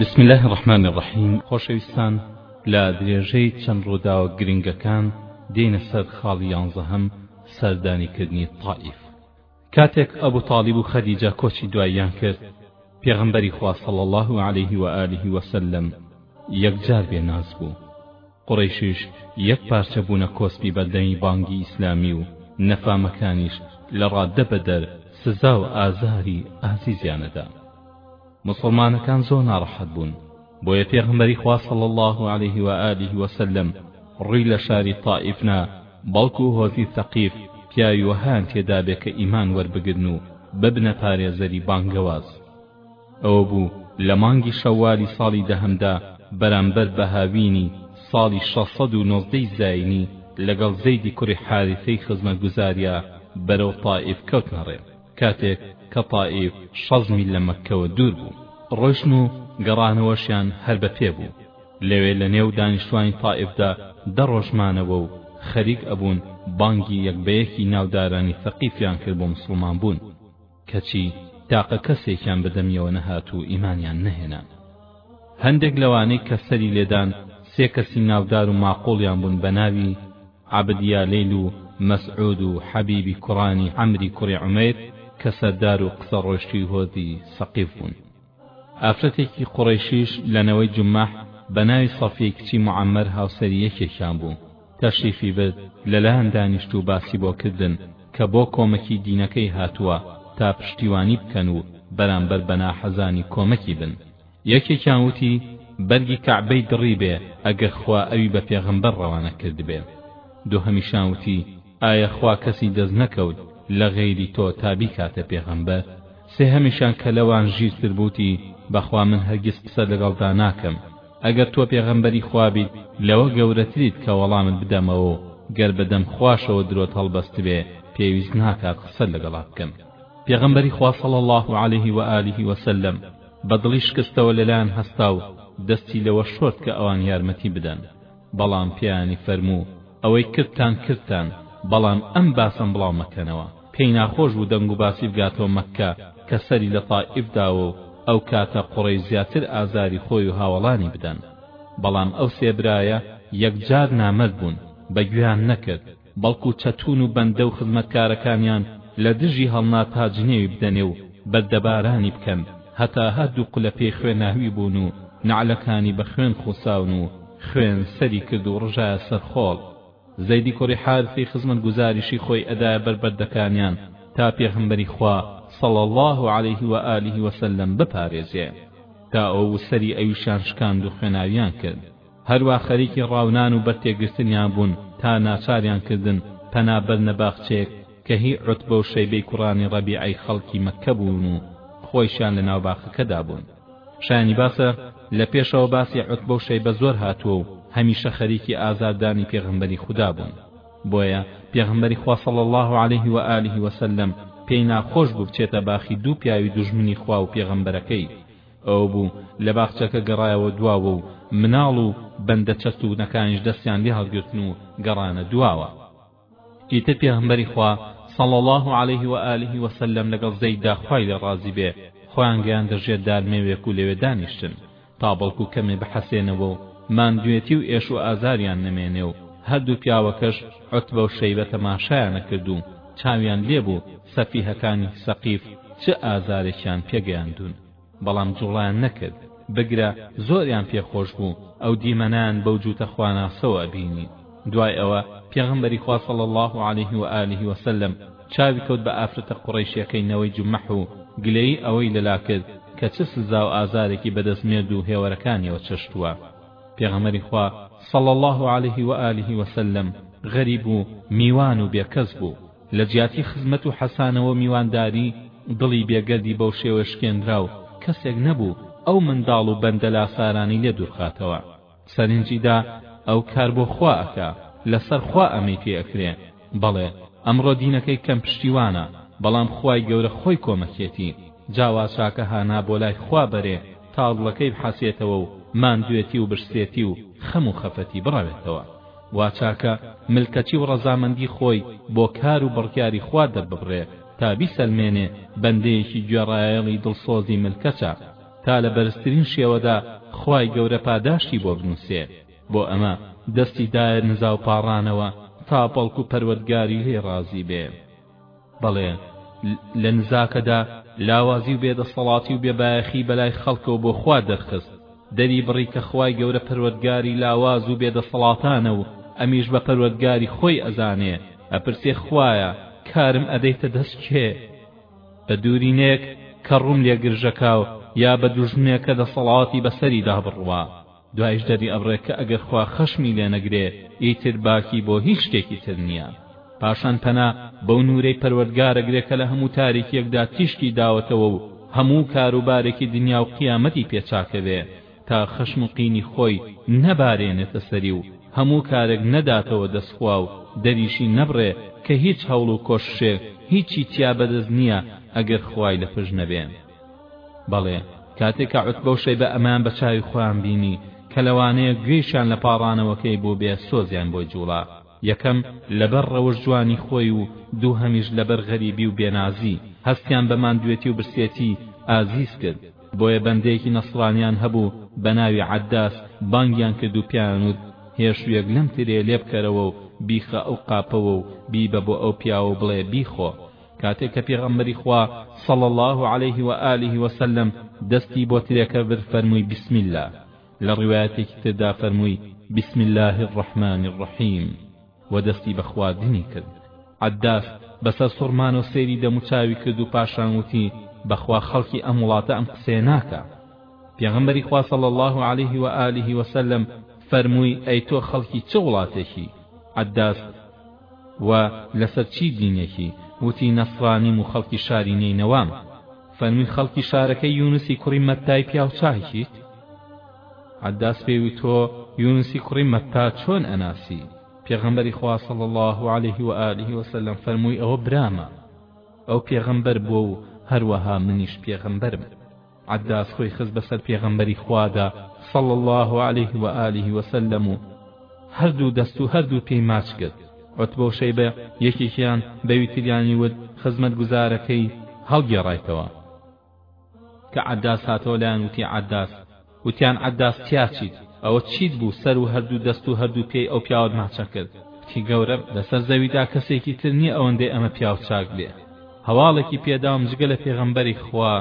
بسم الله الرحمن الرحیم خۆشەویستان لە درێژەی چەند ڕووداوە گرنگەکان دێنە سەر خاڵی یانزەهەم سەردانیکردنی تائیف کاتێک ئەبو تاڵیب و خەدیجە کۆچی دواییان کرد پێغەمبەری خوا صلی الله علیه و آله وسلم یەکجار بێناز بوو قوڕەیشیش یەک پارچە بوونە کۆسپی بەردەمی بانگی ئیسلامی و نەفامەکانیش لە ڕاددە بەدەر سزا و ئازاری ئازیزیانەدا موسڵمانەکان زۆر ناڕەحەت بوون بۆیە پێغەمبەری خوا صلی اللە علیه و آله و سلم ڕووی لە شاری طائیف نا بەڵکو هۆزی ثەقیف پیاوی وەهایان تێدابێ کە ئیمان وەربگرن و ببنە پارێزەری بانگەواز ئەوەبوو لە مانگی شەوالی ساڵی دەهەمدا بەرامبەر بە هاوینی ساڵی شەش سەد و نۆزدە ی زاینی لەگەڵ زەیدی کوڕی حاریثەی خزمەتگوزاریا بەرەو تائیف کەوتنە ڕێ کاتێک کە تائیف شەست میل لە مەککەوە دوور بوو ڕۆشتن و گەڕانەوەشیان هەر بە پێ بوو لەوێ لە نێو دانیشتوانی تائیفدا دە ڕۆژ مانەوە و خەریک ئەبوون بانگی یەک بە یەکی ناودارانی ثەقیفیان کرد بۆ موسڵمان بوون. کەچی تاقە کەسێکیان بە دەمیەوە نەهات و ئیمانیان نەهێنا هەندێک لەوانەی کە سەری لێدان سێ کەسی ناودار و ماقوڵیان بوون بە ناوی عەبد یالیل و مەسعود و حەبیبی کوڕانی عەمری کوڕی عومەیر کە سەردار و قسە ڕۆشتوی هۆزی سەقیف بوون ئافرەتێکی قوڕەیشیش لە نەوەی جوممەح بە ناوی سەفیەی کچی موعەممەر هاوسەری یەکێکیان بوو، تەشریفی برد، لە لایان دانیشت و باسی بۆ کردن کە بۆ کۆمەکی دینەکەی هاتووە تا پشتیوانی بکەن و بەرامبەر بە ناحەزانی کۆمەکی بن. یەکێکیان وتی، بەرگی کەعبەی دڕیبێ ئەگەر خوا ئەوی بە پێغەمبەر ڕەوانە کردبێ. دووهەمیشان وتی، ئایا خوا کەسی دەست نەکەوت لە غەیری تۆ تا بیکاتە پێغەمبەر؟ سێهەمیشیان کە لەوان ژیرتر بووتی، بەخوا من هەرگیز قسە لەگەڵدا ناکەم، ئەگەر تۆ پێغەمبەری خوا بیت لەوە گەورەتریت کە وەڵامت بدەمەوە و گەر بە دەم خواشەوە درۆت هەڵبەستبێ پێویست ناکات قسەت لەگەڵا بکەم. پێغەمبەری خوا صلی اللە علیه و آله و سلم بە دڵی شکستەوە لەلایان هەستا و دەستی لەوە شۆرد کە ئەوان یارمەتی بدەن، بەڵام پێیانی فەرموو ئەوەی کردتان کردتان، بەڵام ئەم باسەم بڵاو مەکەنەوە. پێی ناخۆش بوو دەنگوباسی بگاتەوە مەککە کە سەری لە تائیف داوە و ئەو کاتە قوڕەیش زیاتر ئازاری خۆی و هاوەڵانی بدەن. بەڵام ئەو سێ برایە یەکجار نامەرد بوون، بە گوێیان نەکرد. بەڵکو چەتوون و بەندە و خزمەتکارەکانیان لە دژی هەڵنا تا جنێوی بدەنێ و بەردەبارانی بکەن هەتا هەر دوو قلە پێی خوێناوی بوون و نەعلەکانی بە خوێن خوساون و خوێن سەری کرد و ڕژایە سەر خۆڵ زەیدی کوڕی حارثی خزمەتگوزاریشی خۆی ئەدایە بەر بەردەکانیان تا پێغەمبەری خوا صلی اللە علیه و آله و سلم بپارێزێ تا ئەو سەری ئەویشیان شکاند و خوێناویان کرد هەروا خەریکی ڕاونان و بەرتێگرتنیان بوون تا ناچاریان کردن پەنا بەرنە باخچەیەک کە هی عوتبە و شەیبەی کوڕانی ڕەبیعەی خەڵکی مەککە بوون و خۆیشیان لە ناو باخەکەدا بوون شایانی باسە لە پێشەوە باسی عوتبە و شەیبە زۆر هاتووە و هەمیشە خەریکی ئازاردانی پێغەمبەری خودا بوون بۆیە پێغەمبەری خوا صلی الله علیه و آله و سلم پێی ناخۆش بوو بچێتە باخی دوو پیاوی دوژمنی خوا و پێغەمبەرەکەی ئەوە بوو لە باخچەکە گەڕایەوە دواوە و مناڵ و بەندە چەستوونەکانیش دەستیان لێ هەڵگرتن و گەڕانە دواوە. ئیتر پێغەمبەری خوا، صلی اللە علیه و آله و سلم، لەگەڵ زەیددا خوای لێ ڕازی بێ، خۆیان گەیاندە ژێر دارمێوێک و لەوێ دانیشتن تا بەڵکو کەمێ بحەسێنەوە و ماندوێتی و ئێش و ئازاریان نەمێنێ و هەردوو پیاوەکەش عوتبە و شەیبە تەماشایان ئەکرد و چاویان لێ بوو سەفیهەکانی سەقیف چ ئازارێکیان پێ گەیاندوون بەڵام جوڵەیان نەکرد بگرە زۆریان پێ خۆش بوو ئەو دیمەنەیان بەو جووتە خواناسەوە ئەبینی دوای ئەوە پێغەمبەری خوا صلی اللە علیه و آله و سلم چاوی کەوت بە ئافرەتە قوڕەیشیەکەی نەوەی جمەح و گلەیی ئەوەی لەلا کرد کە چ سزا و ئازارێکی بەدەست مێرد و هێوەرەکانیەوە چەشتووە پێغەمبەری خوا صلی اللە علیه و آله و سلم غەریب و میوان و بێکەس بوو، لە جیاتی خزمەت و حەسانە و میوانداری، دڵی بێگەردی بەو شێوە شکێنرا و کەسێک نەبوو ئەو منداڵ و بەندە لاسارانەی لێ دوورخاتەوە. سەرنجی دا ئەو کار بۆ خوا ئەکا، لەسەر خوا ئەمەی پێ ئەکرێ. بەڵێ ئەمڕۆ دینەکەی کەم پشتیوانە بەڵام خوای گەورە خۆی کۆمەکیەتی جا واچاکە هانا بۆ لای خوا بەرێ تاڵڵەکەی بحەسێتەوە و ماندوێتی و برسێتی و خەم و خەفەتی بڕەوێتەوە واچاکە ملکەچی و ڕەزامەندی خۆی بۆ کار و بڕیاری خوا دەرببڕێ تا بیسەلمێنێ بەندەیەکی گوێڕایەڵی دڵسۆزی ملکەچە تا لە بەرزترین شێوەدا خوای گەورە پاداشتی بۆ بنوسێ بۆ ئەمە دەستی دایە نزا و پاڕانەوە تا بەڵکو پەروەردگاری لێ ڕازی بێ. بەڵێ لە نزاکەدا لاوازی و بێدەسەڵاتی و بێبایەخی بەلای خەڵکەوە بۆ خوا دەرخست، دەری بڕی کە خوای گەورە پەروەردگاری لاواز و بێدەسەڵاتانە و ئەمیش بە پەروەردگاری خۆی ئەزانێ، ئەپرسێ خوایە کارم ئەدەیتە دەست کێ؟ بە دوورینەیەک کە ڕووم لێ گرژەکاو یا بە دوژمنێک کە دەسەڵاتی بەسەریدا بڕوا. دوایش دەریئەبڕێ کە ئەگەر خوا خەشمی لێ نەگرێ ئیتر باکی بۆ هیچ شتێکی تر نییە پاشان پەنا بەو نوورەی پەروەردگار ئەگرێ کە لە هەموو تاریکیەکدا تیشکی داوەتەوە و هەموو کاروبارێکی دنیا و قیامەتی پێ چاکەوێ تا خەشم و قینی خۆی نەبارێنێتە سەری و هەموو کارێک نەداتەوە دەست خوا و دەریشی نەبڕێ کە هیچ هەوڵ و کۆششێک هیچی تیا بەدەست نییە ئەگەر خوای لە پشت نەبێ بەڵێ کاتێ کە عوتبە و شەیبە ئەمەیان بە چاوی خۆیان بینی کە لەوانەیە گوێیشیان لە پاڕانەوەکەی بوو بێ سۆزیان بۆی جوڵا یەکەم لەبەر ڕەوشت جوانی خۆی و دووهەمیش لەبەر غەریبی و بێنازی هەستیان بە ماندوێتی و برسێتی ئازیز کرد بۆیە بەندەیەکی نەسڕانیان هەبوو بە ناوی عەداس بانگیان کرد و پێیان وت هێشوویەک لەم ترێ لێبکەرەوە و بیخە ئەو قاپەوە و بیبە بۆ ئەو پیاوە و بڵێ بیخۆ کاتێک کە پێغەمبەری خوا صلی اللە علیه و آله و سلم دەستی بۆ ترێکە برد فەرمووی بسم اللە لە ڕوایەتێکی تردا فەرمووی بسم اللە الرحمن الرحیم و دەستی بە خواردنی کرد عەداس بەسەر سوڕمانەوە سەیری دەموچاوی کرد و پاشان وتی بەخوا خەڵکی ئەم وڵاتە ئەم قسەیە ناکا پێغەمبەری خوا صلی الله علیه و آله و سلم فەرمووی ئەی تۆ خەڵکی چ وڵاتێکی عەداس و لەسەر چی دینێکی؟ وتی نەسڕانیم و خەڵکی شاری نەینەوام فەرمووی خەڵکی شارەکەی یونسی کوڕی مەتتای پیاوچاکیت؟ عەداس پێی وت تۆ یونسی کوڕی مەتتا چۆن ئەناسی؟ پێغەمبەری خوا صلی اللە علیه و آله و سلم فەرمووی ئەوە برامە ئەو پێغەمبەر بووە و هەروەها منیش پێغەمبەرم عەداس خۆی خست بەسەر پێغەمبەری خوادا صلی اللە علیه و آله و سلم و هەردوو دەست و هەردوو پێی ماچ کرد عوتبە و شەیبە یەکێکیان بەوی تریانی وت خزمەتگوزارەکەی هەڵگێڕایتەوە کە عەداس هاتەوە لایان وتی عەداس وتیان عەداس تیا چیت ئەوە چیت بوو سەر و هەردوو دەست و هەردوو پێی ئەو پیاوت ماچە کرد وتی گەورەم لەسەر زەویدا کەسێکی تر نییە ئەوەندەی ئەمە پیاو چاک بێ هەواڵێکی پێداوم جگە لە پێغەمبەری خوا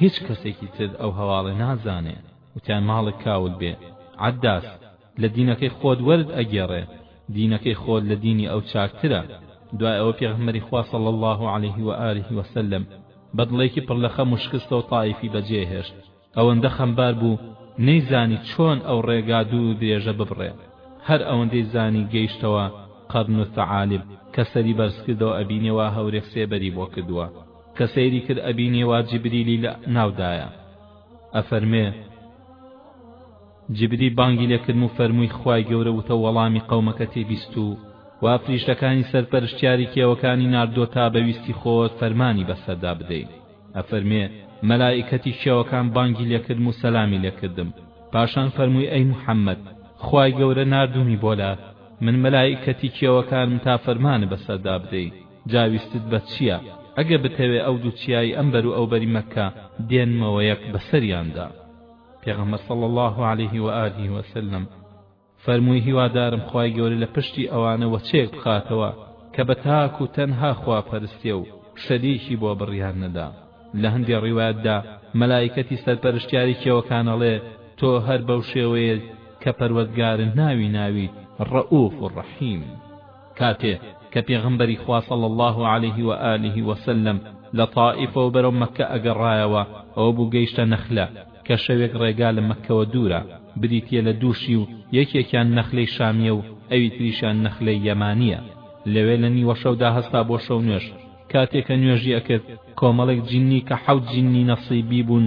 هیچ کەسێکی تر ئەو هەواڵە نازانێ وتیان ماڵێک کاول بێ عەداس لە دینەکەی خۆت وەرد ئەگێڕێ دینەکەی خۆت لە دینی ئەو چاکترە دوای ئەوە پێغەمبەری خوا صلی الله علیه و آله وسلم بە دڵێکی پڕ لە خەم و شکستەوە تائیفی بەجێهێشت ئەوەندە خەمبار بوو نەیزانی چۆن ئەو ڕێگا دوور و درێژە ببڕێ هەر ئەوەندەی زانی گەیشتەوە قەرن الثعالب کە سەری بەرز کردەوە ئەبینێ وا هەورێک سێبەری بۆ کردووە کە سەیری کرد ئەبینێ وا جبریلی لە ناودایە ئەفەرمێ جبری بانگی لێ کردم و فەرمووی خوای گەورە وتە وەڵامی قەومەکەتی بیست و وا فریشتەکانی سەرپەرشتیاری کێوەکانی ناردۆ تا بە ویستی خۆت فەرمانی بەسەردا بدەی ئەفەرمێ، مەلائیکەتی کێوەکان بانگی لێکردم و سەلامی لێکردم، پاشان فەرمووی ئەی محەممەد، خوای گەورە ناردوومی بۆ لات، من مەلائیکەتی کێوەکانم تا فەرمانە بەسەردا بدەی، جا ویستت بە چییە؟ ئەگە بتەوێ ئەو دوو چیای ئەم بەر و ئەو بەری مەککە دێنمەوە یەک بەسەریاندا. پێغەمبەر صلی اللە علیه و آله و سلم. فەرمووی هیوادارم خوای گەورە لە پشتی ئەوانە وەچەیەک بخاتەوە کە بە تاک و تەنها خوا پەرستێ و شەریکی بۆ بڕیان نەدا لە هەندێ ڕیوایەتدا مەلایکەتی سەرپەرشتیاری کێوەکان ئەڵێ تۆ هەر بەو شێوەیەت کە پەروەردگارن ناوی ناویت ڕەئوف و ڕەحیم کاتێ کە پێغەمبەری خوا صلی اللە علیه و آله و سلم لە طائیفەوە بەرەو مەککە ئەگەڕایەوە ئەوە بوو گەیشتە نەخلە کە شەوێک ڕێگا لە مەککەوە دوورە بریتیە لە دوو شیو یەکێکیان نەخلەی شامیە و ئەوی تریشیان نەخلەی یەمانیە لەوێ لە نیوەشەودا هەستا بۆ شەو نوێژ کاتێ کە نوێژی ئەکرد کۆمەڵێک جینی کە حەوت جینی نەصیبی بوون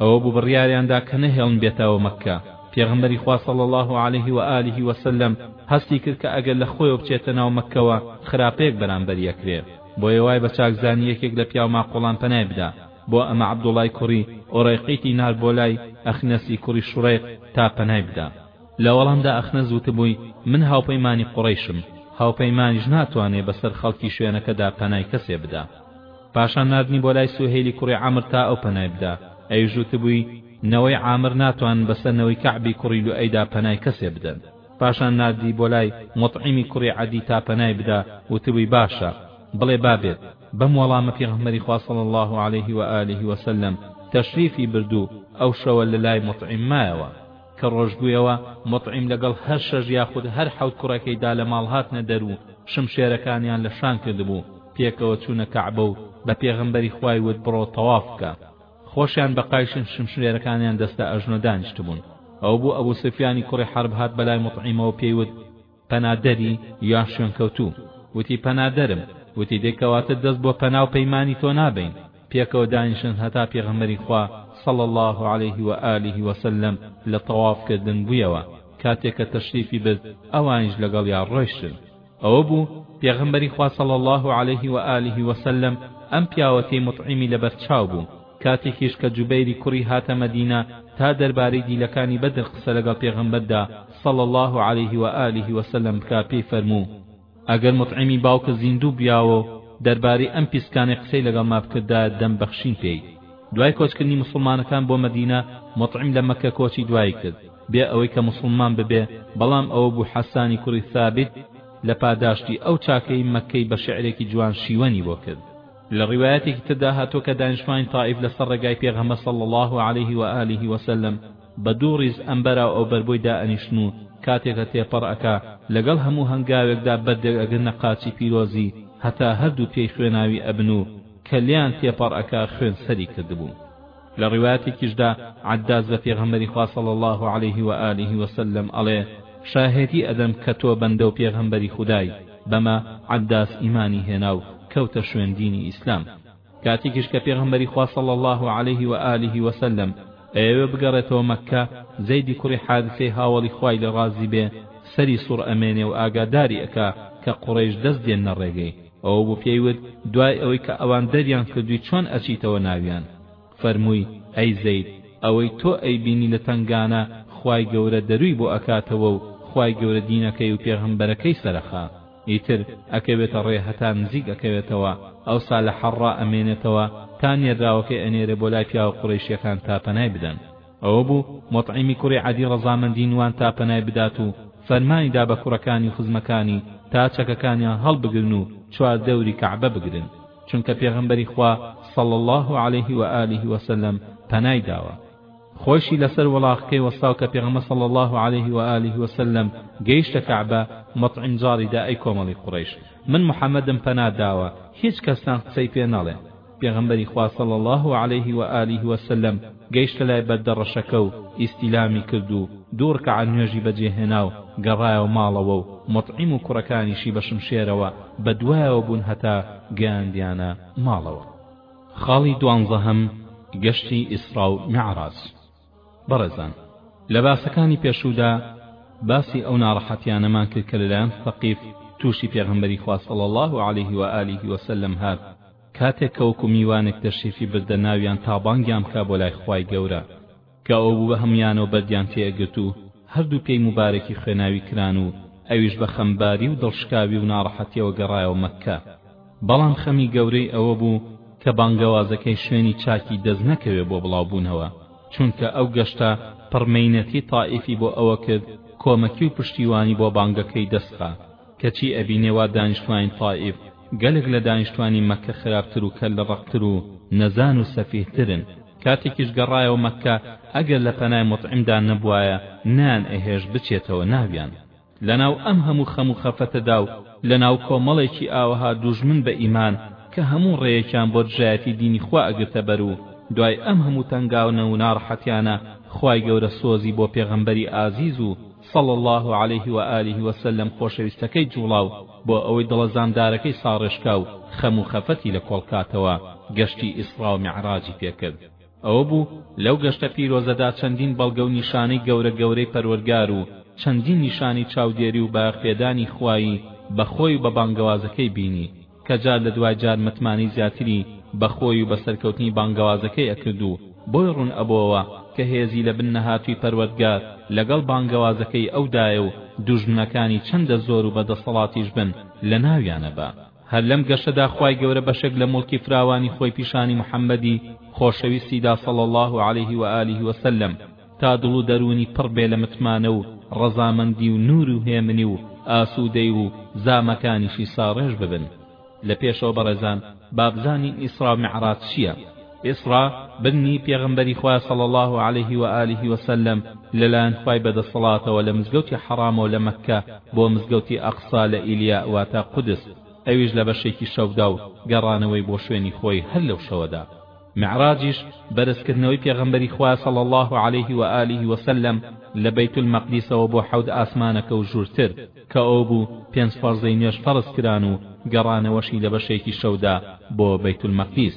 ئەوە بوو بڕیاریان دا کە نەهێڵن بێتەوە مەککە، پێغەمبەری خوا صلی اللە علیه و آله و سلم هەستی کرد کە ئەگەر لە خۆیەوە بچێتە ناو مەککەوە خراپەیەک بەرامبەری ئەکرێ بۆیە وای بە چاک زانی یەکێک لە پیاو ماقوڵان پەنای بدا بۆ ئەمە عەبدوڵای کوڕی ئورەیقیتی نارد بۆ لای ئەخنەسی کوڕی شوڕەیق تا پەنای بدا لە وەڵامدا ئەخنەس وتبووی من هاوپەیمانی قوڕەیشم هاوپەیمانیش ناتوانێ بەسەر خەڵکی شوێنەکەدا پەنای کەسێ بدا. پاشان ناردنی بۆ لای سوهەیلی کوڕی عەمر تا ئەو پەنای بدا ئەویش وتبووی نەوەی عامر ناتوانن بەسەر نەوەی کەعبی کوڕی لوئەیدا پەنای کەسێ بدەن پاشان ناردی بۆ لای مطعیمی کوڕی عەدی تا پەنای بدا وتبووی باشە بڵێ بابێت بەم وەڵامە پێغەمبەری خوا صلی الله علیه و آله وسلم تەشریفی بردو ئەو شەوە لەلای مطعیم مایەوە کە ڕۆژ بوویەوە موتعیم لەگەڵ هەر شەش یاخود هەر حەوت کوڕەکەیدا لە ماڵ هاتنە دەر و شمشێرەکانیان لە شان کردبوو پێکەوە چوونە کەعبە و بە پێغەمبەری خوای وت بڕۆ تەواف بکە خۆشیان بە قایشن شمشێرەکانیان دەستە ئەژنۆ دانیشتبوون ئەوبوو ئەبوسفیانی کوڕی حەرب هات بەلای موتعیمەوە پێی وت پەنادەری یا شوێنکەوتوو؟ وتی، پەنادەرم. وتی، دەی کەواتە دەست بۆ پەنا و پەیمانی تۆ نابەین. پێکەوە دانیشن هەتا پێغەمبەری خوا صلی اللە علیە و آلە و سلم لە تەواف کردن بوویەوە، کاتێ کە تەشریفی برد ئەوانیش لەگەڵیا ڕۆیشتن. ئەوە بوو پێغەمبەری خوا صلی اللە علیە و آلە و سلم ئەم پیاوەتیەی مطعیمی لەبەر چاو بوو، کاتێکیش کە جوبەیری کوڕی هاتە مەدینە تا دەربارەی دیلەکانی بەدر قسە لەگەڵ پێغەمبەردا صلی اللە علیه و آله و سلم بکا پێی فەرموو ئەگەر موطعیمی باوکت زیندوو بویاوە و دەربارەی ئەم پیسکانەی قسەی لەگەڵما بکردایە دەم بەخشین پێی دوای کۆچکردنی موسڵمانەکان بۆ مەدینە موطعیم لە مەککە کۆچی دوایی کرد بێ ئەوەی کە موسڵمان ببێ بەڵام ئەوە بوو حەسانی کوڕی ثابت لە پاداشتی ئەو چاکەی مەککەی بە شعرێکی جوان شیوەنی بۆ کرد لە ڕیوایەتێکی تردا هاتووە کە دانیشتوانی تائیف لەسەر ڕێگای پێغەمبەر صلی اللە علیه و آله و سلم بە دوو ڕیز ئەم بەراو ئەو بەر بۆی دائەنیشتن و کاتێ کە تێپەڕ ئەکا لەگەڵ هەموو هەنگاوێکدا بەردێک ئەگرنە قاچی پیرۆزی هەتا هەردوو پێی خوێناوی ئەبن و کە لێیان تێپەڕ ئەکا خوێن سەری کردبوو. لە ڕیوایەتێکیشدا عەداس بە پێغەمبەری خوا صلی اللە علیه و آله و سلم ئەڵێ، شاهێدی ئەدەم کە تۆ بەندە و پێغەمبەری خودای، بەمە عەداس ئیمانی هێنا و کەوتە شوێن دینی ئیسلام. کاتێکیش کە پێغەمبەری خوا صلی اللە علیه و آله و سلم ئەیەوێ بگەڕێتەوە مەککە، زەیدی کوڕی حارثەی هاوەڵی خوای لێ ڕازی بێ سەری سوڕ ئەمێنێ و ئاگاداری ئەکا کە قوڕەیش دەست دێننە ڕێگەی، ئەوە بوو پێی وت دوای ئەوەی کە ئەوان دەریان کردووی چۆن ئەچیتەوە ناویان فەرمووی ئەی زەید ئەوەی تۆ ئەیبینی لە تەنگانە خوای گەورە دەرووی بۆ ئەکاتەوە و خوای گەورە دینەکەی و پێغەمبەرەکەی سەرەخا ئیتر ئەکەوێتە ڕێ هەتا نزیک ئەکەوێتەوە ئەوسا لە حەڕڕا ئەمێنێتەوە تا نێرراوەکەی ئەنێرێ بۆ لای پیاوە قوڕەیشیەکان تا پەنای بدەن ئەوە بوو موطعیمی کوڕی عەدی ڕەزامەندی نوان تا پەنای بدات و فەرمانی دا بە کوڕەکانی و خزمەکانی تا چەکەکانیان هەڵبگرن و چوار دەوری کەعبە بگرن چونکە پێغەمبەری خوا صلی اللە علیه و آله و سلم پەنای داوە خۆیشی لەسەر وەڵاخەکەی وەستاو کە پێغەمبەر صلی اللە علیه و آله و سلم گەیشتە کەعبە مطعم جاڕی دا ئەی کۆمەڵی قوڕەیش من محمدم پەنات داوە هیچ کەستان قسەی پێ نەڵێ پێغەمبەری خوا صلی اللە علیه و آله و سلم گەیشتە لای بەردە ڕەشەکە و ئیستیلامی کرد و دوو ڕکەعە نوێژی بەجێ هێنا و گەڕایەوە ماڵەوە و موطعیم و کوڕەکانیشی بە شمشێرەوە بە دوایەوە بوون هەتا گەیاندیانە ماڵەوە. خاڵی دوانزەهەم، گەشتی ئیسڕا و میعراج. بەڕێزان لە باسەکانی پێشوودا باسی ئەو ناڕەحەتیانەمان کرد کە لەلایەن ثەقیف تووشی پێغەمبەری خوا صلی اللە علیه و آله و سلم هات کاتێک کە وەکو میوانێک تەشریفی بردە ناویان تا بانگیان بکا بۆ لای خوای گەورە کە ئەو بوو بە هەمویانەوە بەردیان تێ ئەگرت و هەردوو پێی مبارەکی خوێناوی کران و ئەویش بە خەمباری و دڵشکاوی و ناڕەحەتیەوە گەڕایەوە مەککە بەڵام خەمی گەورەی ئەوە بوو کە بانگەوازەکەی شوێنی چاکی دەست نەکەوێ بۆ بڵاو بوونەوە، چونکە ئەو گەشتە پڕ مەینەتی تائیفی بۆ ئەوە کرد کۆمەکی و پشتیوانی بۆ بانگەکەی دەست خا، کەچی ئەبینێ وا دانیشتوانی تائیف گەلێک لە دانیشتوانی مەککە خراپتر و کەللە ڕەقتر و نەزان و سەفیه ترن. کاتێکیش گەڕایەوە مەککە ئەگەر لە پەنای موطعیمدا نەبوایە نەیان ئەهێشت بچێتەوە ناویان. لەناو ئەم هەموو خەم و خەفەتەدا و لەناو کۆمەڵێکی ئاوەها دوژمن بە ئیمان کە هەموو ڕێیەکیان بۆ دژایەتی دینی خوا ئەگرتە بەر و دوای ئەم هەموو تەنگاونە و ناڕەحەتیانە خوای گەورە سۆزی بۆ پێغەمبەری ئازیز و صلی اللە علیه و آله و سلم خۆشەویستەکەی جوڵا و بۆ ئەوەی دڵە زامدارەکەی ساڕێژکا و خەم و خەفەتی لە کۆڵ کاتەوە گەشتی ئیسڕا و میعراجی پێکرد. ئەوە بوو لەو گەشتە پیرۆزەدا چەندین بەڵگە و نیشانەی گەورە گەورەی پەروەرگار و چەندین نیشانەی چاودێری و بایەخ پێدانی خوایی بە خۆی و بە بانگەوازەکەی بینی کە جار لە دوای جار متمانەی زیاتری بە خۆی و بە سەرکەوتنی بانگەوازەکەی ئەکرد و بۆی ڕوون ئەبۆوە کە هێزی لە بن نەهاتووی پەروەردگار لەگەڵ بانگەوازەکەی ئەودایە و دوژمنەکانی چەندە زۆر و بە دەسەڵاتیش بن لە ناویانە بە هەر لەم گەشەدا خوای گەورە بەشێک لە موڵکی فراوانی خۆی پیشانی محمدی خۆشەویستی دا صلی اللە علیه و آله و سلم تا دڵ و دەروونی پڕ بێ لە متمانە و ڕەزامەندی و نور و هێمنی و ئاسودەی و زامەکانیشی ساڕێژ ببن لە پێشەوە بەڕێزان با بزانین ئیسرا و معراج چیە ئیسڕا، بنی پێغەمبەری خوا صلی اللە علیه و آله و سلم لەلایەن خوای بە دەسەڵاتەوە لە مزگەوتی حەڕامەوە لە مەککە بۆ مزگەوتی ئەقسا لە ئیلیاء واتە قودس ئەویش لە بەشێکی شەودا و گەڕانەوەی بۆ شوێنی خۆی هەر لەو شەوەدا. میعراجیش، بەرزکردنەوەی پێغەمبەری خوا صلی اللە علیه و آله و سلم لە بەیت المەقدیسەوە بۆ حەوت ئاسمانەکە و ژوورتر، کە ئەو بوو پێنج فەرزەی نوێژ فەرزکران و گەڕانەوەشی لە بەشێکی شەودا بۆ بەیت المەقدیس.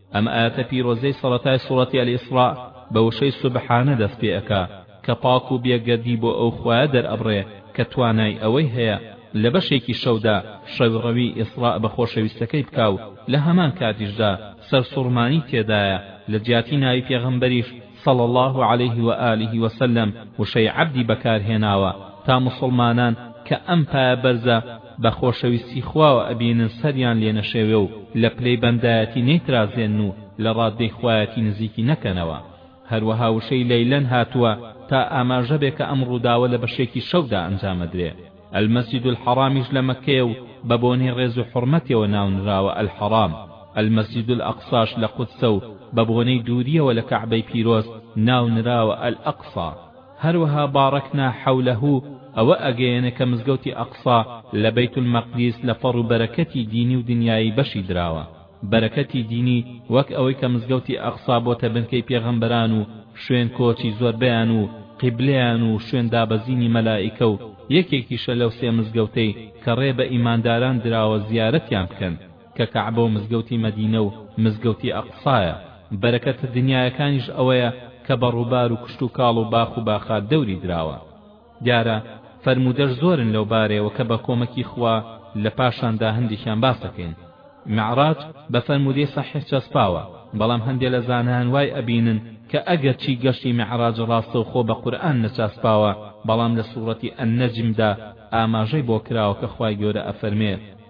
ئەم ئایەتە پیرۆزەی سەرەتای سورەتی الاسراء بە وشەی سبحانە دەست پێ ئەکا کە پاک و بێگەردی بۆ ئەو خوایە دەر ئەبڕێ کە توانای ئەوەی هەیە لە بەشێکی شەودا شەویڕەوی ئیسڕاء بە خۆشەویستەکەی بکا و لە هەمان کاتیشدا سەرسوڕمانی تێدایە لە جیاتی ناوی پێغەمبەریش صلی اللە علیه و آله و سلم وشەی عەبدی بەکارهێناوە تا موسڵمانان کە ئەم پایە بەرزە بە خۆشەویستی خواوە ئەبینن سەریان لێ نەشێوێ و لە پلەی بەندایەتی نەیترازێن و لە ڕاددەی خوایەتی نزیکی نەکەنەوە هەروەها وشەی لەیلەن هاتووە تا ئاماژە بێ کە ئەم ڕووداوە لە بەشێکی شەودا ئەنجامەدرێ المسجد الحرامیش لە مەککەیە و بە بۆنەی ڕێز و حورمەتیەوە ناونراوە الحرام، المسجد الاقصاش لە قودسە و بە بۆنەی دووریەوە لە کەعبەی پیرۆز ناونراوە الاقصی، هەروەها بارکنا حولە ئەوە ئەگەیەنێ کە مزگەوتی اقصی لە بیت المقدس لە فەڕ و بەرەکەتی دینی و دنیایی بەشی دراوە. بەرەکەتی دینی وەک ئەوەی کە مزگەوتی ئەقسا بۆتە بنکەی پێغەمبەران و شوێن کۆچی زۆربەیان و قیبلەیان و شوێن دابەزینی مەلائیکە و یەکێکیشە لەو سێ مزگەوتەی کە ڕێ بە ئیمانداران دراوە زیارەتیان بکەن کە کەعبە و مزگەوتی مەدینە و مزگەوتی ئەقسایە بەرەکەتە دنیایەکانیش ئەوەیە کە بە ڕووبار و کشتوکاڵ و باخ و باخات دەوری دراوە. دیارە فەرموودەش زۆرن لەو بارەیەوە کە بە کۆمەکی خوا لە پاشاندا هەندێکیان باس ئەکەین میعڕاج بە فەرموودەی سەحیح چەسپاوە بەڵام هەندێ لە زانایان وای ئەبینن کە ئەگەر چی گەشتی میعڕاج ڕاستەوخۆ بە قورئان نەچاسپاوە بەڵام لە سوڕەتی النجم دا ئاماژەی بۆ کراوە کە خوای گەورە ئەفەرمێ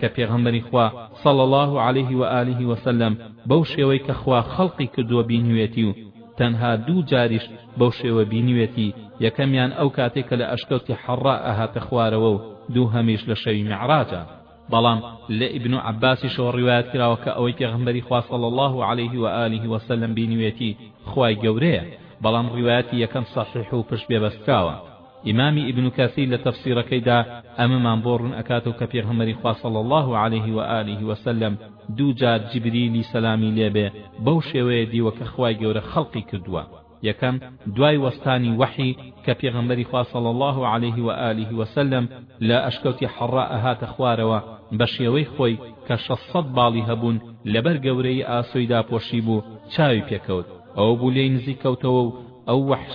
کە پێغەمبەری خوا صلی اللە علیه و آله و سلم بەو شێوەی کە خوا خەڵقی کردووە بینیوێتی و تەنها دوو جاریش بەو شێوە بینیوێتی یەکەمیان ئەو کاتەی کە لە ئەشکەوتی حەڕا ئەهاتە خوارەوە و دووهەمیش لە شەوی میعراجە بەڵام لە ئیبن عەباسیشەوە ڕیوایەت کراوە کە ئەوەی پێغەمبەری خوا صلی اللە علیه و آله و سلم بینیوێتی خوای گەورەیە بەڵام ڕیوایەتی یەکەم صحیح و پشت بێ بەستراوە ئیمامی ئیبن کەثیر لە تەفسیرەکەیدا ئەمەمان بۆ ڕوون ئەکاتەوە کە پێغەمبەری خوا صلی اللە علیه و آله و سلم دوو جار جبریلی سەلامی لێ بێ بەو شێوەیە دیوە کە خوای گەورە خەڵقی کردووە یەکەم دوای وەستانی وەحی کە پێغەمبەری خوا صلی اللە علیه و آله و سلم لە ئەشکەوتی حەڕا ئەهاتە خوارەوە بە شێوەی خۆی کە شەش سەد باڵی هەبوون لەبەر گەورەیی ئاسۆی داپۆشیبوو چاوی پێکەوت ئەوە بوو لێی نزیک کەوتەوە و ئەو وەحش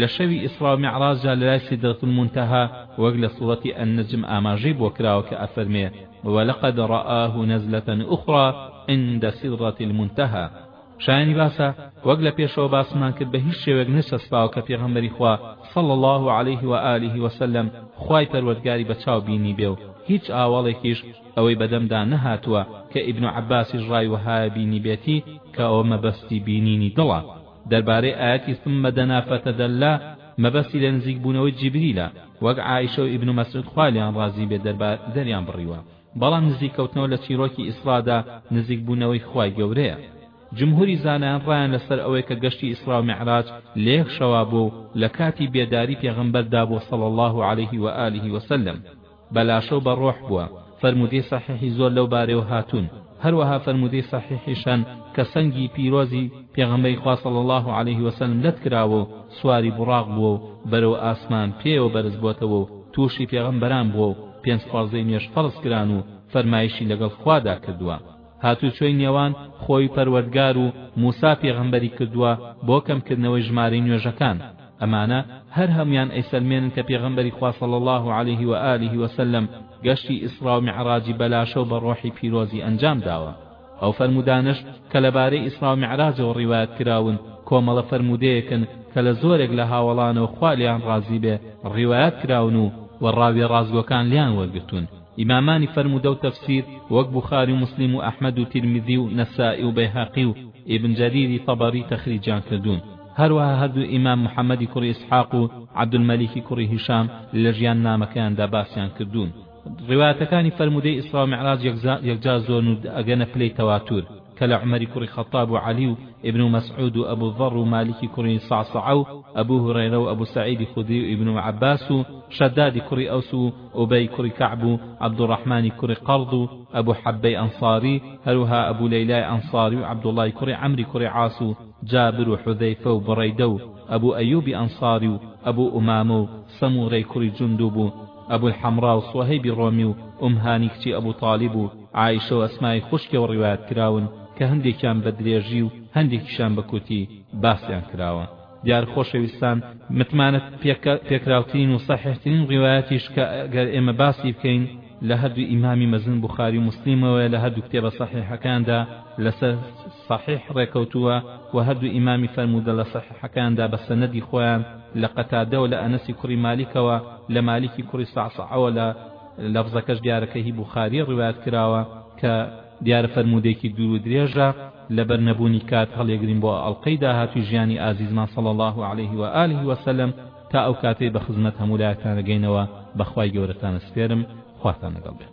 لە شەوی ئیسڕا و میعڕاجدا لە لای سیدرەت المنتهی وەک لە سورەتی النجم ئاماژەی بۆ کراوە کە ئەفەرمێ، ولقد رآه نزلە اخری عند سدرە المنتهی. شایەنی باسە وەک لە پێشەوە باسمان کرد بە هیچ شێوەیەک نەچەسپاوە کە پێغەمبەری خوا صلی اللە علیه و آله و سلم خوای پەروەردگاری بە چاو بینیبێ و هیچ ئاوەڵێکیش ئەوەی بەدەمدا نەهاتووە کە ئیبن عەباسیش ڕای وەهایە بینیبێتی کە ئەوە مەبەستی بینینی دڵە. دەربارەی ئایەتی ثم دنا فتدلی مەبەستی لە نزیک بوونەوەی جیبریلە وەک عائیشە و ابن مسعود خوای لێیان ڕازی بێت دەربار دەریان بڕیوە بەڵام نزیک کەوتنەوە لە چیڕۆکی ئیسڕادا نزیک بوونەوەی خوای گەورەیە جمهوری زانایان ڕایان لەسەر ئەوەیە کە گەشتی ئیسڕا و میعراج لە یەک شەوا بووە و لە کاتی بێداری پێغەمبەردا بووە صلی اللە علیه و آله وسلم بە لاشە و بە ڕۆح بووە فەرموودەی سەحیحی زۆر لەو بارەیەوە هاتوون هەروەها فەرموودەی سەحیحیش هەن کە سەنگی پیرۆزی پێغەمبەری خوا صلی اللە علیه و سلم لەت کراوە و سواری بوڕاق بووە و بەرەو ئاسمان پێیەوە بەرز بۆتەوە و تووشی پێغەمبەران بووە و پێنج فەرزەی نوێش فەرز کران و فەرمایشی لەگەڵ خوادا کردووە هاتوچۆی نێوان خۆی و پەروەردگار و موسا پێغەمبەری کردووە بۆ کەم کردنەوەی ژمارەی نوێژەکان ئەمانە هەر هەموویان ئەیسەلمێنن کە پێغەمبەری خوا صلی اللە علیه و آله و سلم گەشتی ئیسڕا و میعڕاجی بەلاشە و بە ڕۆحی پیرۆزی ئەنجام داوە ئەو فەرموودانەش کە لەبارەی ئیسڕا و میعراجەوە ڕیوایەت کراون کۆمەڵە فەرموودەیەکن کە لە زۆرێک لە هاوەڵانەوە خوا لێیان ڕازی بێ ڕیوایەت کراون و و ڕاویە ڕاستگۆکان لێیان وەرگرتوون ئیمامانی فەرموودە و تەفسیر وەک بوخاری و موسلیم و ئەحمەد و تیرمیزی و نەسائی و بەیهەقی و ئیبن جەریری تەبەری تەخریجیان کردوون هەروەها هەردوو ئیمام محمدی کوڕی ئیسحاق و عبدالملیکی کوڕی هیشام لە ژیان نامەکەیاندا باسیان کردوون ڕیوایەتەکانی فەرموودەی ئیسراو میعراج یەکجار زۆرن و ئەگەنە پلەی تەواتور کە لە عومەری کوڕی خەتتاب و عەلی و ئیبن مەسعود و ئەبو زەڕ و مالیکی کوڕی سەعسەعە و ئەبو هورەیرە و ئەبو سەعیدی خودری و ئیبن عەباس و شەددادی کوڕی ئەوس و ئوبەی کوڕی کەعب و عەبدوڕەحمانی کوڕی قەڕد و ئەبو حەببەی ئەنساری هەروەها ئەبو لەیلای ئەنساری و عەبدوڵڵای کوڕی عەمری کوڕی عاس و جابر و حوزەیفە و بوڕەیدە و ئەبو ئەیوبی ئەنساری و ئەبو ئومامە و سەموڕەی کوڕی جوندوب و ئەبو الحەمڕا و سوهەیبی ڕۆمی و ئوم هانی کچی ئەبو تالیب و عائیشە و ئەسمای خوشکیەوە ڕیوایەت کراون کە هەندێکیان بە درێژی و هەندێکیشیان بە کورتی باسیان کراوە دیار خۆشەویستان متمانە پێکراوترین و صحیحترین ڕیوایەتیش کە گەر ئێمە باسی بکەین لە هەردوو ئیمامی مەزن بوخاری و مسلیمەوەیە لە هەردوو کتێبە صحیحەکاندا لەسەر صحیح ڕێکەوتووە و هەردوو ئیمامی فەرموودە لە صحیحەکاندا بە سەنەدی خۆیان لە قەتادەوە لە ئەنەسی کوڕی مالیکەوە لە مالیکی کوڕی سەعسەعەوە لە لەفزەکەش دیارە کە هی بوخاریە ڕوایەت کراوە کە دیارە فەرموودەیەکی دوور و درێژە لەبەر نەبوونی کات هەڵیگرین بۆ ئەڵقەی داهاتووی ژیانی ئازیزمان صلی اللە علیه و آله و سلم تا ئەو کاتەی بە خزمەت هەموو لایەکتان ئەگەینەوە بەخوای گەورەتان ئەسپێرم خواتان لەگەڵ بێت